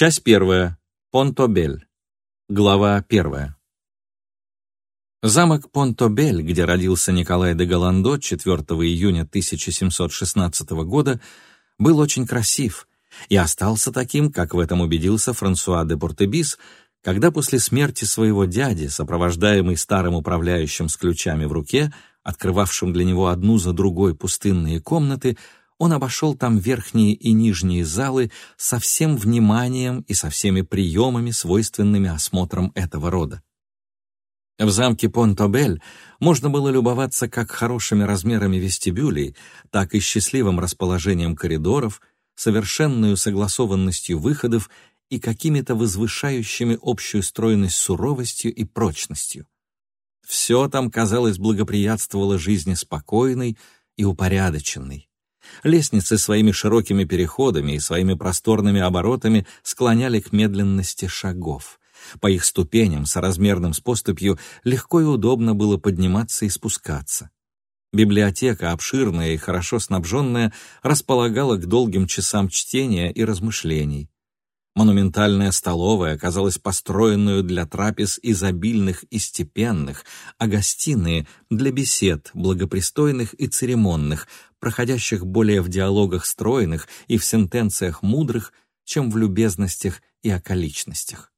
Часть первая. Понтобель. Глава первая. Замок Понтобель, где родился Николай де Голландо 4 июня 1716 года, был очень красив и остался таким, как в этом убедился Франсуа де Портебис, когда после смерти своего дяди, сопровождаемый старым управляющим с ключами в руке, открывавшим для него одну за другой пустынные комнаты, он обошел там верхние и нижние залы со всем вниманием и со всеми приемами, свойственными осмотрам этого рода. В замке Понтобель можно было любоваться как хорошими размерами вестибюлей, так и счастливым расположением коридоров, совершенную согласованностью выходов и какими-то возвышающими общую стройность суровостью и прочностью. Все там, казалось, благоприятствовало жизни спокойной и упорядоченной. Лестницы своими широкими переходами и своими просторными оборотами склоняли к медленности шагов. По их ступеням, соразмерным с поступью, легко и удобно было подниматься и спускаться. Библиотека, обширная и хорошо снабженная, располагала к долгим часам чтения и размышлений. Монументальная столовая оказалась построенную для трапез изобильных и степенных, а гостиные — для бесед, благопристойных и церемонных, проходящих более в диалогах стройных и в сентенциях мудрых, чем в любезностях и околичностях.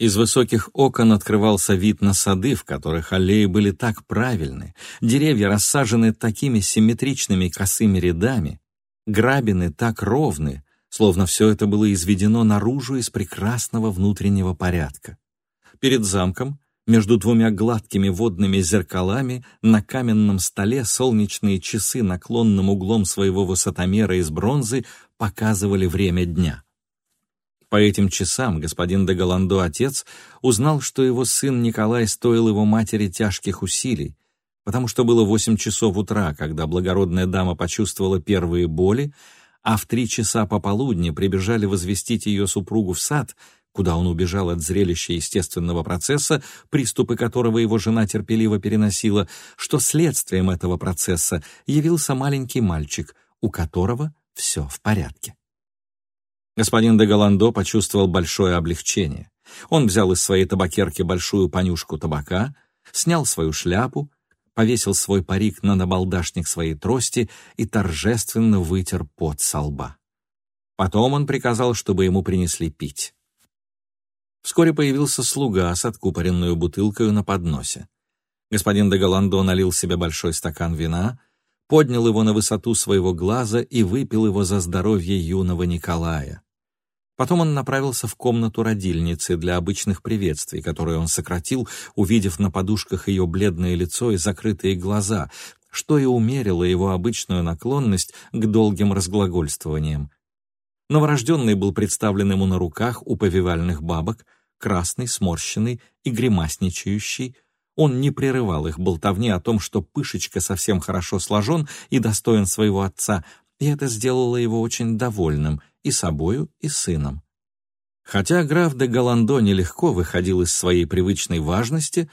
Из высоких окон открывался вид на сады, в которых аллеи были так правильны, деревья рассажены такими симметричными косыми рядами, грабины так ровны, словно все это было изведено наружу из прекрасного внутреннего порядка. Перед замком, между двумя гладкими водными зеркалами, на каменном столе солнечные часы наклонным углом своего высотомера из бронзы показывали время дня. По этим часам господин де Голландо, отец, узнал, что его сын Николай стоил его матери тяжких усилий, потому что было восемь часов утра, когда благородная дама почувствовала первые боли, а в три часа пополудни прибежали возвестить ее супругу в сад, куда он убежал от зрелища естественного процесса, приступы которого его жена терпеливо переносила, что следствием этого процесса явился маленький мальчик, у которого все в порядке. Господин де Голландо почувствовал большое облегчение. Он взял из своей табакерки большую понюшку табака, снял свою шляпу, повесил свой парик на набалдашник своей трости и торжественно вытер пот со лба. Потом он приказал, чтобы ему принесли пить. Вскоре появился слуга с откупоренную бутылкой на подносе. Господин де Голландо налил себе большой стакан вина, поднял его на высоту своего глаза и выпил его за здоровье юного Николая. Потом он направился в комнату родильницы для обычных приветствий, которые он сократил, увидев на подушках ее бледное лицо и закрытые глаза, что и умерило его обычную наклонность к долгим разглагольствованиям. Новорожденный был представлен ему на руках у повивальных бабок, красный, сморщенный и гримасничающий. Он не прерывал их болтовни о том, что Пышечка совсем хорошо сложен и достоин своего отца, и это сделало его очень довольным и собою, и сыном. Хотя граф де Голландо нелегко выходил из своей привычной важности,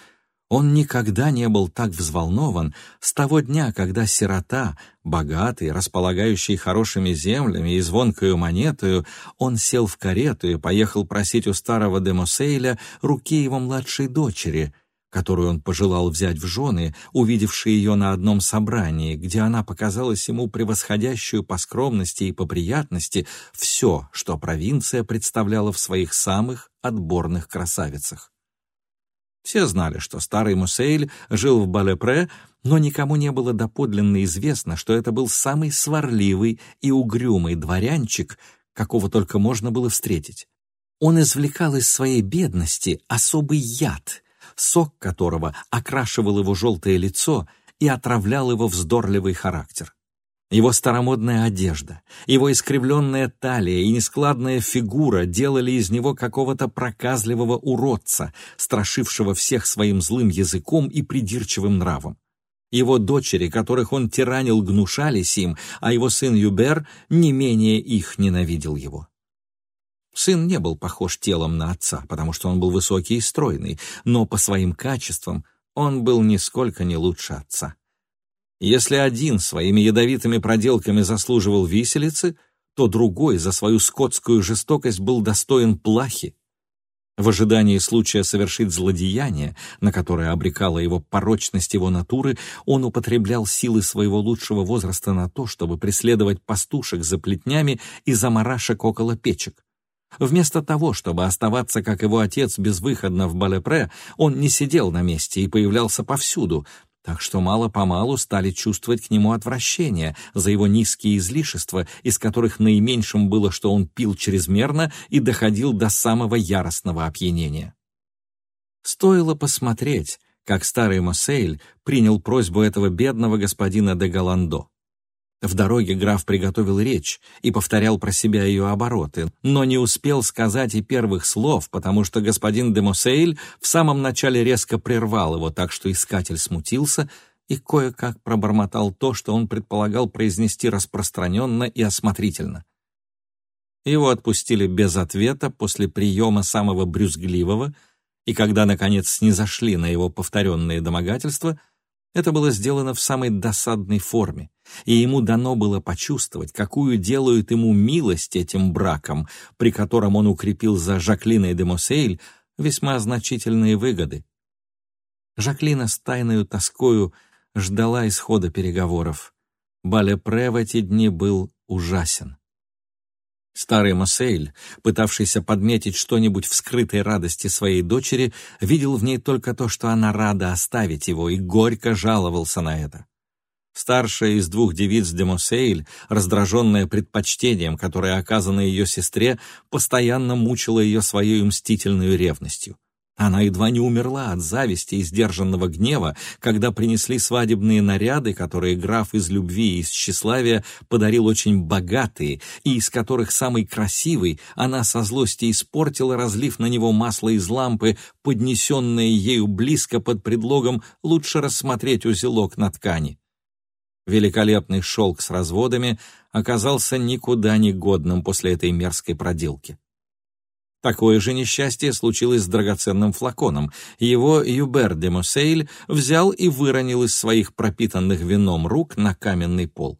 он никогда не был так взволнован с того дня, когда сирота, богатый, располагающий хорошими землями и звонкою монетою, он сел в карету и поехал просить у старого Демосейля руки его младшей дочери — которую он пожелал взять в жены, увидевший ее на одном собрании, где она показалась ему превосходящую по скромности и по приятности все, что провинция представляла в своих самых отборных красавицах. Все знали, что старый Мусейль жил в Балепре, но никому не было доподлинно известно, что это был самый сварливый и угрюмый дворянчик, какого только можно было встретить. Он извлекал из своей бедности особый яд — сок которого окрашивал его желтое лицо и отравлял его вздорливый характер. Его старомодная одежда, его искривленная талия и нескладная фигура делали из него какого-то проказливого уродца, страшившего всех своим злым языком и придирчивым нравом. Его дочери, которых он тиранил, гнушались им, а его сын Юбер не менее их ненавидел его. Сын не был похож телом на отца, потому что он был высокий и стройный, но по своим качествам он был нисколько не лучше отца. Если один своими ядовитыми проделками заслуживал виселицы, то другой за свою скотскую жестокость был достоин плахи. В ожидании случая совершить злодеяние, на которое обрекала его порочность его натуры, он употреблял силы своего лучшего возраста на то, чтобы преследовать пастушек за плетнями и замарашек около печек. Вместо того, чтобы оставаться, как его отец, безвыходно в Балепре, он не сидел на месте и появлялся повсюду, так что мало-помалу стали чувствовать к нему отвращение за его низкие излишества, из которых наименьшим было, что он пил чрезмерно и доходил до самого яростного опьянения. Стоило посмотреть, как старый Мосейль принял просьбу этого бедного господина де Галандо. В дороге граф приготовил речь и повторял про себя ее обороты, но не успел сказать и первых слов, потому что господин де Мосейль в самом начале резко прервал его, так что искатель смутился и кое-как пробормотал то, что он предполагал произнести распространенно и осмотрительно. Его отпустили без ответа после приема самого брюзгливого, и когда, наконец, снизошли на его повторенные домогательства — это было сделано в самой досадной форме, и ему дано было почувствовать, какую делают ему милость этим браком, при котором он укрепил за Жаклиной де Мосейль весьма значительные выгоды. Жаклина с тайною тоскою ждала исхода переговоров. Балепре в эти дни был ужасен. Старый Мосейль, пытавшийся подметить что-нибудь в скрытой радости своей дочери, видел в ней только то, что она рада оставить его, и горько жаловался на это. Старшая из двух девиц де Мосейль, раздраженная предпочтением, которое оказано ее сестре, постоянно мучила ее своей мстительной ревностью. Она едва не умерла от зависти и сдержанного гнева, когда принесли свадебные наряды, которые граф из любви и из тщеславия подарил очень богатые, и из которых самый красивый она со злости испортила, разлив на него масло из лампы, поднесенное ею близко под предлогом лучше рассмотреть узелок на ткани. Великолепный шелк с разводами оказался никуда не годным после этой мерзкой проделки. Такое же несчастье случилось с драгоценным флаконом. Его Юбер де Мосейль взял и выронил из своих пропитанных вином рук на каменный пол.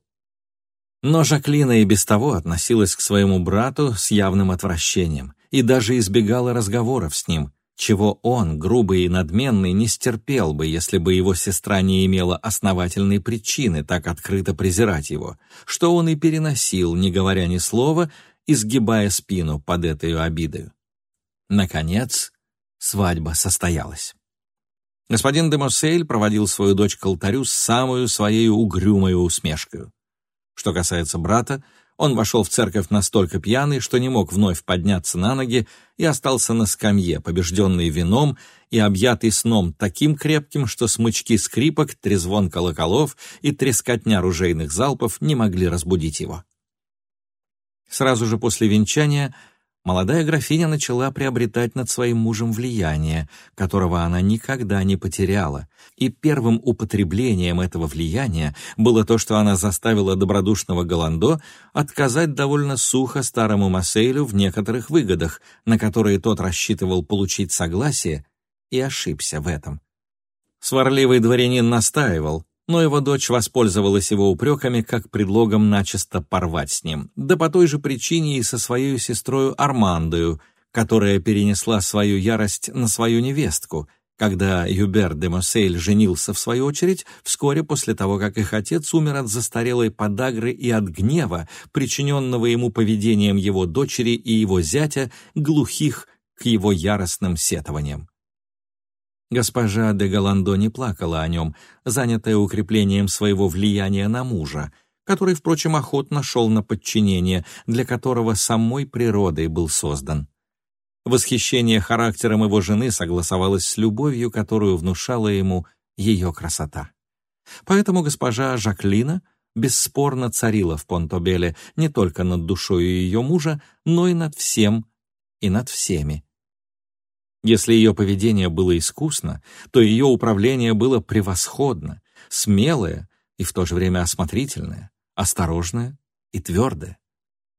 Но Жаклина и без того относилась к своему брату с явным отвращением и даже избегала разговоров с ним, чего он, грубый и надменный, не стерпел бы, если бы его сестра не имела основательной причины так открыто презирать его, что он и переносил, не говоря ни слова, изгибая спину под этой обидою. Наконец, свадьба состоялась. Господин де Моссель проводил свою дочь к алтарю с самую своей угрюмой усмешкой. Что касается брата, он вошел в церковь настолько пьяный, что не мог вновь подняться на ноги и остался на скамье, побежденный вином и объятый сном таким крепким, что смычки скрипок, трезвон колоколов и трескотня ружейных залпов не могли разбудить его. Сразу же после венчания молодая графиня начала приобретать над своим мужем влияние, которого она никогда не потеряла, и первым употреблением этого влияния было то, что она заставила добродушного Голландо отказать довольно сухо старому Массейлю в некоторых выгодах, на которые тот рассчитывал получить согласие, и ошибся в этом. Сварливый дворянин настаивал, но его дочь воспользовалась его упреками как предлогом начисто порвать с ним, да по той же причине и со своей сестрой Армандою, которая перенесла свою ярость на свою невестку, когда Юбер де Моссель женился в свою очередь вскоре после того, как их отец умер от застарелой подагры и от гнева, причиненного ему поведением его дочери и его зятя, глухих к его яростным сетованиям. Госпожа де Голландо не плакала о нем, занятая укреплением своего влияния на мужа, который, впрочем, охотно шел на подчинение, для которого самой природой был создан. Восхищение характером его жены согласовалось с любовью, которую внушала ему ее красота. Поэтому госпожа Жаклина бесспорно царила в Понтобеле не только над душой ее мужа, но и над всем и над всеми. Если ее поведение было искусно, то ее управление было превосходно, смелое и в то же время осмотрительное, осторожное и твердое.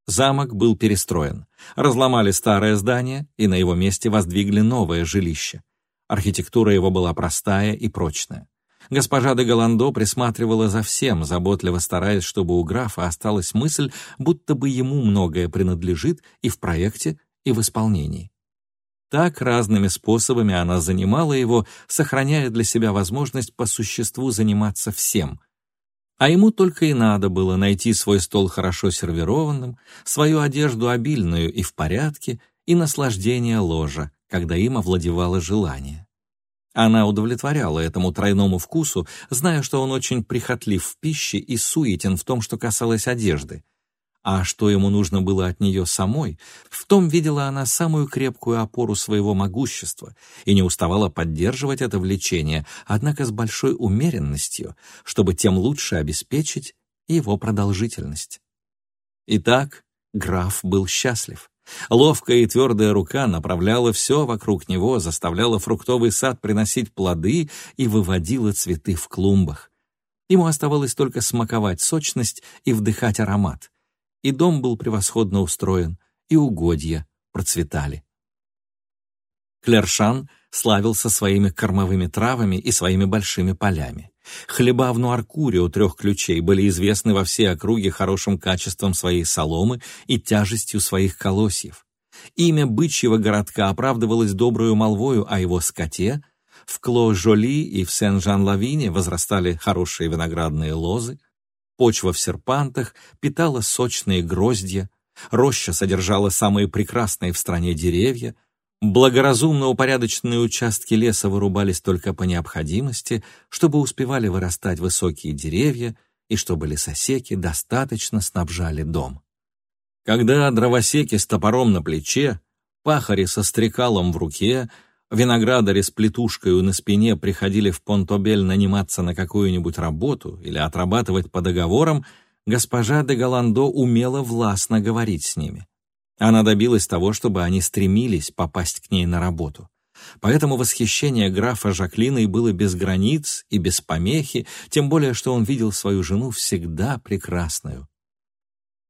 Замок был перестроен. Разломали старое здание и на его месте воздвигли новое жилище. Архитектура его была простая и прочная. Госпожа де Голландо присматривала за всем, заботливо стараясь, чтобы у графа осталась мысль, будто бы ему многое принадлежит и в проекте, и в исполнении. Так разными способами она занимала его, сохраняя для себя возможность по существу заниматься всем. А ему только и надо было найти свой стол хорошо сервированным, свою одежду обильную и в порядке, и наслаждение ложа, когда им овладевало желание. Она удовлетворяла этому тройному вкусу, зная, что он очень прихотлив в пище и суетен в том, что касалось одежды — а что ему нужно было от нее самой, в том видела она самую крепкую опору своего могущества и не уставала поддерживать это влечение, однако с большой умеренностью, чтобы тем лучше обеспечить его продолжительность. Итак, граф был счастлив. Ловкая и твердая рука направляла все вокруг него, заставляла фруктовый сад приносить плоды и выводила цветы в клумбах. Ему оставалось только смаковать сочность и вдыхать аромат — и дом был превосходно устроен, и угодья процветали. Клершан славился своими кормовыми травами и своими большими полями. Хлеба в Нуаркуре у трех ключей были известны во всей округе хорошим качеством своей соломы и тяжестью своих колосьев. Имя бычьего городка оправдывалось добрую молвою о его скоте, в Кло-Жоли и в Сен-Жан-Лавине возрастали хорошие виноградные лозы, Почва в серпантах питала сочные гроздья, роща содержала самые прекрасные в стране деревья, благоразумно упорядоченные участки леса вырубались только по необходимости, чтобы успевали вырастать высокие деревья и чтобы лесосеки достаточно снабжали дом. Когда дровосеки с топором на плече, пахари со стрекалом в руке — Виноградари с плетушкой на спине приходили в Понтобель наниматься на какую-нибудь работу или отрабатывать по договорам, госпожа де Голландо умела властно говорить с ними. Она добилась того, чтобы они стремились попасть к ней на работу. Поэтому восхищение графа Жаклиной было без границ и без помехи, тем более, что он видел свою жену всегда прекрасную.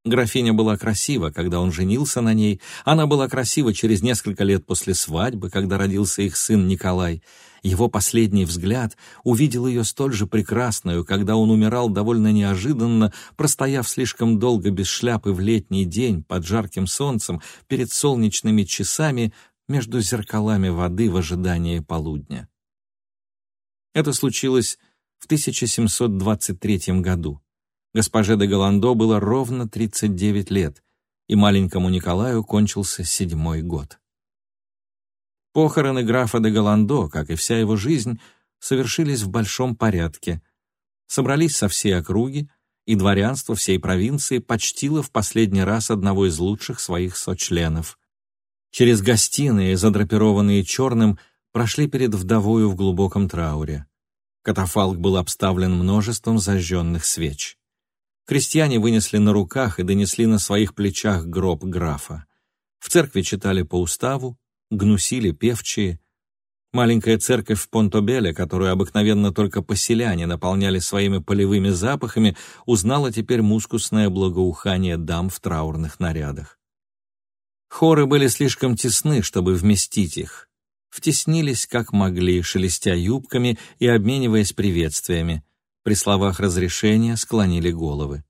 Графиня была красива, когда он женился на ней, она была красива через несколько лет после свадьбы, когда родился их сын Николай. Его последний взгляд увидел ее столь же прекрасную, когда он умирал довольно неожиданно, простояв слишком долго без шляпы в летний день под жарким солнцем перед солнечными часами между зеркалами воды в ожидании полудня. Это случилось в 1723 году. Госпоже де Голландо было ровно 39 лет, и маленькому Николаю кончился седьмой год. Похороны графа де Голландо, как и вся его жизнь, совершились в большом порядке. Собрались со всей округи, и дворянство всей провинции почтило в последний раз одного из лучших своих сочленов. Через гостиные, задрапированные черным, прошли перед вдовою в глубоком трауре. Катафалк был обставлен множеством зажженных свеч. Крестьяне вынесли на руках и донесли на своих плечах гроб графа. В церкви читали по уставу, гнусили певчие. Маленькая церковь в Понтобеле, которую обыкновенно только поселяне наполняли своими полевыми запахами, узнала теперь мускусное благоухание дам в траурных нарядах. Хоры были слишком тесны, чтобы вместить их. Втеснились как могли, шелестя юбками и обмениваясь приветствиями при словах разрешения склонили головы.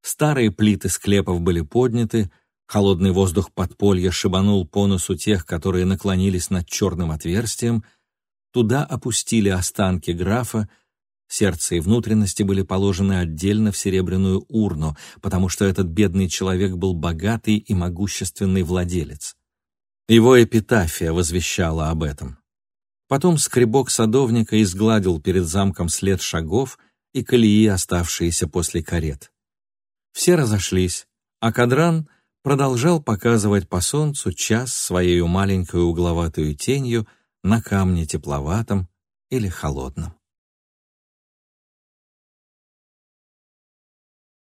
Старые плиты склепов были подняты, холодный воздух подполья шибанул по носу тех, которые наклонились над черным отверстием, туда опустили останки графа, сердце и внутренности были положены отдельно в серебряную урну, потому что этот бедный человек был богатый и могущественный владелец. Его эпитафия возвещала об этом. Потом скребок садовника изгладил перед замком след шагов и колеи, оставшиеся после карет. Все разошлись, а Кадран продолжал показывать по солнцу час своей маленькой угловатой тенью на камне тепловатом или холодном.